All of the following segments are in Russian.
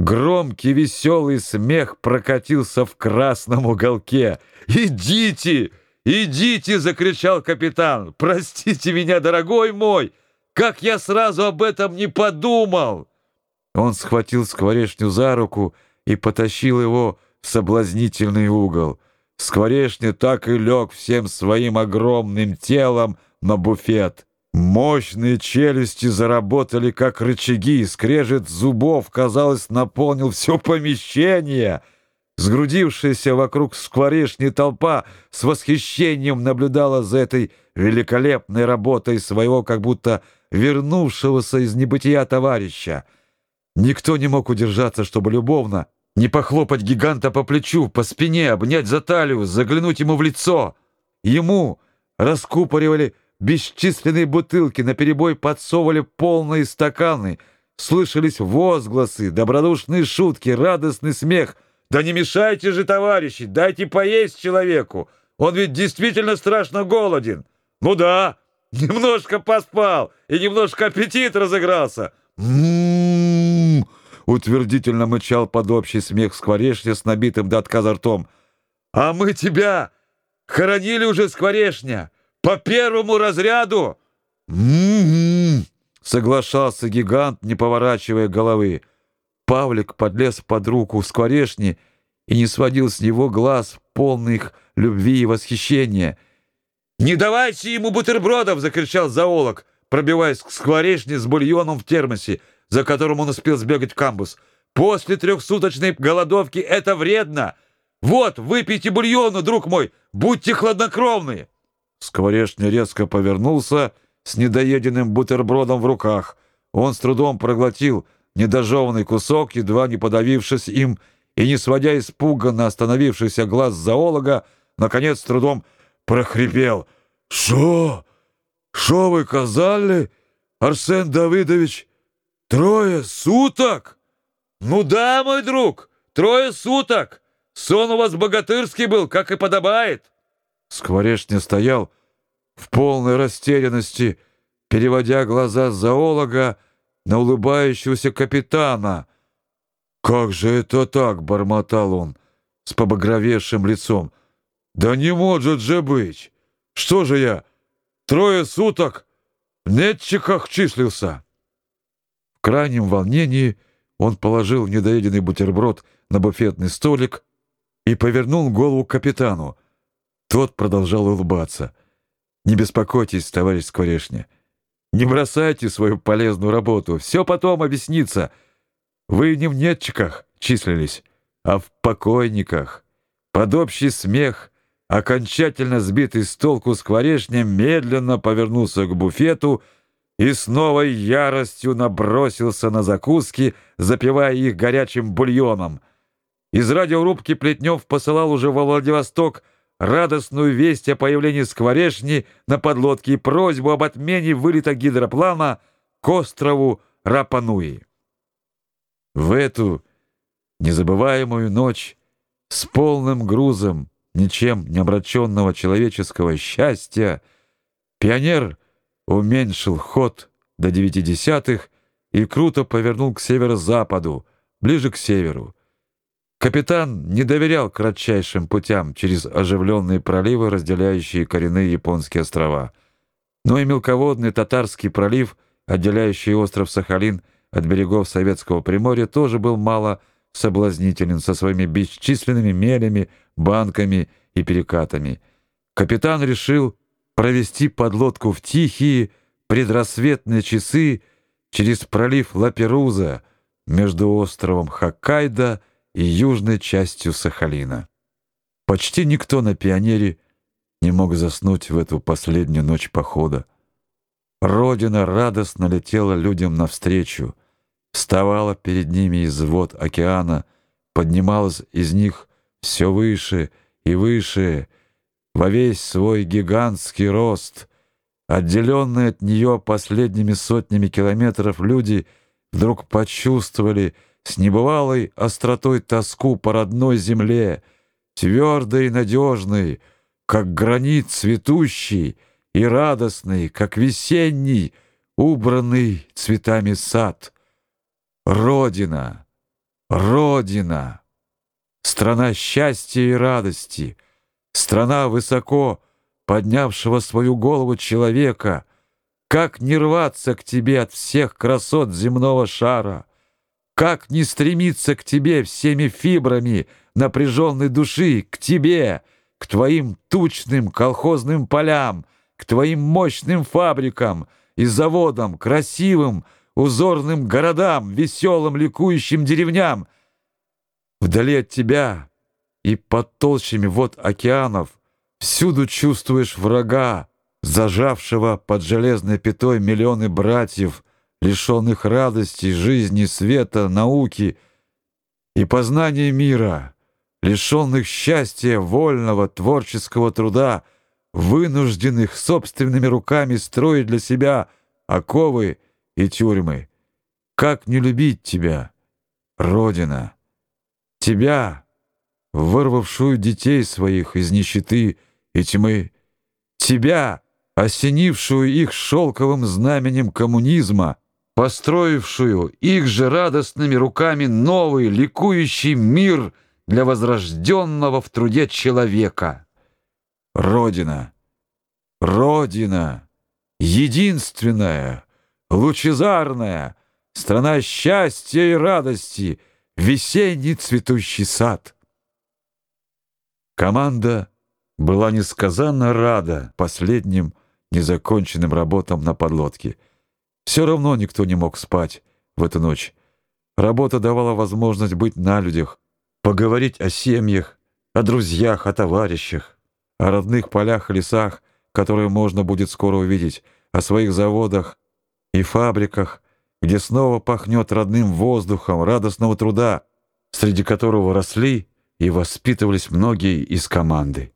Громкий веселый смех прокатился в красном уголке. «Идите! Идите!» — закричал капитан. «Простите меня, дорогой мой! Как я сразу об этом не подумал!» Он схватил скворечню за руку и потащил его в соблазнительный угол. Скворечня так и лег всем своим огромным телом на буфет. Мощные челюсти заработали, как рычаги, скрежет зубов, казалось, наполнил все помещение. Сгрудившаяся вокруг скворечни толпа с восхищением наблюдала за этой великолепной работой своего как будто вернувшегося из небытия товарища. Никто не мог удержаться, чтобы любовно не похлопать гиганта по плечу, по спине, обнять за талию, заглянуть ему в лицо. Ему раскупоривали бесчисленные бутылки, наперебой подсовывали полные стаканы, слышались возгласы, добродушные шутки, радостный смех. «Да не мешайте же, товарищи, дайте поесть человеку, он ведь действительно страшно голоден». «Ну да, немножко поспал, и немножко аппетит разыгрался». «М-м-м!» утвердительно мычал под общий смех скворечня с набитым до отказа ртом. «А мы тебя хоронили уже, скворечня, по первому разряду!» «М-м-м!» соглашался гигант, не поворачивая головы. Павлик подлез под руку скворечни и не сводил с него глаз, полных любви и восхищения. «Не давайте ему бутербродов!» — закричал зоолог, пробиваясь к скворечне с бульоном в термосе за которым он успел сбегать в камбус. После трехсуточной голодовки это вредно. Вот, выпейте бульону, друг мой, будьте хладнокровны. Скворечный резко повернулся с недоеденным бутербродом в руках. Он с трудом проглотил недожеванный кусок, едва не подавившись им, и, не сводя испуганно остановившийся глаз зоолога, наконец с трудом прохрипел. «Шо? Шо вы казали, Арсен Давидович?» Трое суток? Ну да, мой друг, трое суток. Сон у вас богатырский был, как и подобает. Скворечня стоял в полной растерянности, переводя глаза зоолога на улыбающегося капитана. «Как же это так?» — бормотал он с побагровевшим лицом. «Да не может же быть! Что же я, трое суток в нетчиках числился?» В крайнем волнении он положил недоеденный бутерброд на буфетный столик и повернул голову к капитану. Тот продолжал улыбаться. «Не беспокойтесь, товарищ Скворечня. Не бросайте свою полезную работу. Все потом объяснится. Вы не в нетчиках числились, а в покойниках». Под общий смех, окончательно сбитый с толку Скворечня медленно повернулся к буфету и с новой яростью набросился на закуски, запивая их горячим бульоном. Из радиорубки Плетнев посылал уже во Владивосток радостную весть о появлении скворечни на подлодке и просьбу об отмене вылета гидроплана к острову Рапануи. В эту незабываемую ночь с полным грузом ничем не обращенного человеческого счастья пионер уменьшил ход до девяти десятых и круто повернул к северо-западу, ближе к северу. Капитан не доверял кратчайшим путям через оживленные проливы, разделяющие коренные японские острова. Но и мелководный татарский пролив, отделяющий остров Сахалин от берегов Советского Приморья, тоже был мало соблазнителен со своими бесчисленными мелями, банками и перекатами. Капитан решил провести подлодку в тихие предрассветные часы через пролив Лаперуза между островом Хоккайдо и южной частью Сахалина. Почти никто на пионере не мог заснуть в эту последнюю ночь похода. Родина радостно летела людям навстречу, вставала перед ними из вод океана, поднималась из них все выше и выше, во весь свой гигантский рост. Отделенные от нее последними сотнями километров люди вдруг почувствовали с небывалой остротой тоску по родной земле, твердой и надежной, как гранит цветущий и радостный, как весенний, убранный цветами сад. Родина! Родина, страна счастья и радости, страна высоко поднявшего свою голову человека. Как не рваться к тебе от всех красот земного шара? Как не стремиться к тебе всеми фибрами напряженной души, к тебе, к твоим тучным колхозным полям, к твоим мощным фабрикам и заводам, красивым, узорным городам, веселым, ликующим деревням. Вдали от тебя и под толщами вод океанов всюду чувствуешь врага, зажавшего под железной пятой миллионы братьев, лишенных радости, жизни, света, науки и познания мира, лишенных счастья вольного творческого труда, вынужденных собственными руками строить для себя оковы и тюрьмы. Как не любить тебя, Родина? Тебя, вырвавшую детей своих из нищеты и тьмы, тебя, осенившую их шелковым знаменем коммунизма, построившую их же радостными руками новый ликующий мир для возрожденного в труде человека. Родина, Родина, единственная, лучезарная, страна счастья и радости, весенний цветущий сад. Команда была несказанно рада последним незаконченным работам на подлодке. Все равно никто не мог спать в эту ночь. Работа давала возможность быть на людях, поговорить о семьях, о друзьях, о товарищах о родных полях и лесах, которые можно будет скоро увидеть, о своих заводах и фабриках, где снова пахнет родным воздухом радостного труда, среди которого росли и воспитывались многие из команды.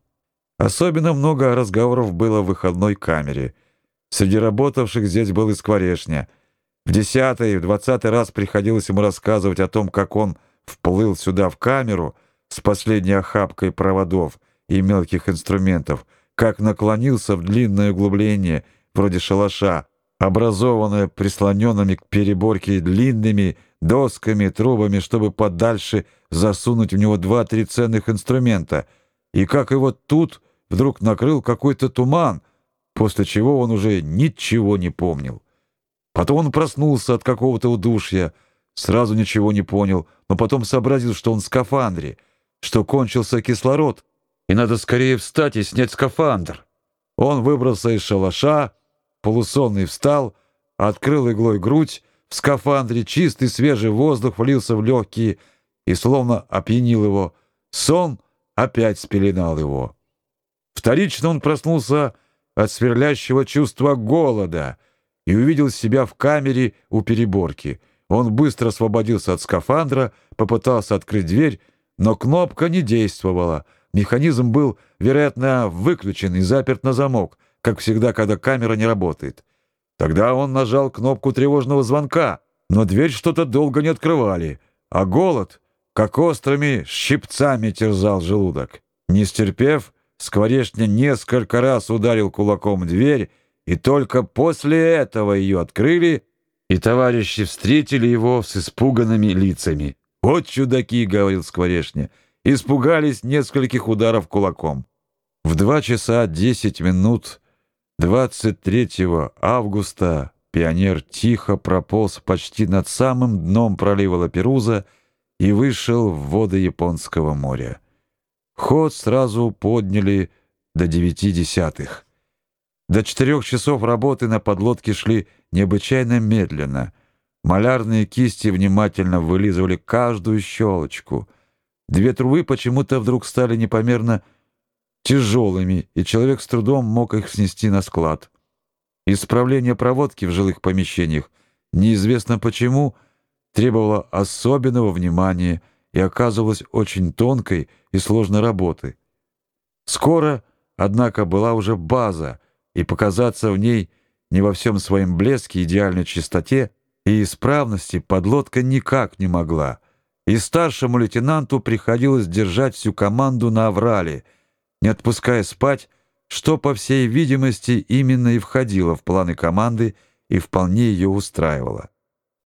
Особенно много разговоров было в выходной камере. Среди работавших здесь был и Скворешня. В десятый и в двадцатый раз приходилось ему рассказывать о том, как он вплыл сюда в камеру с последней охапкой проводов — и мелких инструментов, как наклонился в длинное углубление, вроде шалаша, образованное прислоненными к переборке длинными досками, трубами, чтобы подальше засунуть в него два-три ценных инструмента, и как его тут вдруг накрыл какой-то туман, после чего он уже ничего не помнил. Потом он проснулся от какого-то удушья, сразу ничего не понял, но потом сообразил, что он в скафандре, что кончился кислород, и надо скорее встать и снять скафандр. Он выбрался из шалаша, полусонный встал, открыл иглой грудь, в скафандре чистый свежий воздух влился в легкие и словно опьянил его. Сон опять спеленал его. Вторично он проснулся от сверлящего чувства голода и увидел себя в камере у переборки. Он быстро освободился от скафандра, попытался открыть дверь, но кнопка не действовала — Механизм был, вероятно, выключен и заперт на замок, как всегда, когда камера не работает. Тогда он нажал кнопку тревожного звонка, но дверь что-то долго не открывали, а голод, как острыми щипцами, терзал желудок. Не стерпев, Скворечня несколько раз ударил кулаком в дверь, и только после этого ее открыли, и товарищи встретили его с испуганными лицами. «Вот чудаки!» — говорил Скворечня — испугались нескольких ударов кулаком. В два часа десять минут 23 августа пионер тихо прополз почти над самым дном пролива Лаперуза и вышел в воды Японского моря. Ход сразу подняли до девяти десятых. До четырех часов работы на подлодке шли необычайно медленно. Малярные кисти внимательно вылизывали каждую щелочку — Две трубы почему-то вдруг стали непомерно тяжелыми, и человек с трудом мог их снести на склад. Исправление проводки в жилых помещениях, неизвестно почему, требовало особенного внимания и оказывалось очень тонкой и сложной работы. Скоро, однако, была уже база, и показаться в ней не во всем своем блеске, идеальной чистоте и исправности подлодка никак не могла — и старшему лейтенанту приходилось держать всю команду на аврале, не отпуская спать, что, по всей видимости, именно и входило в планы команды и вполне ее устраивало.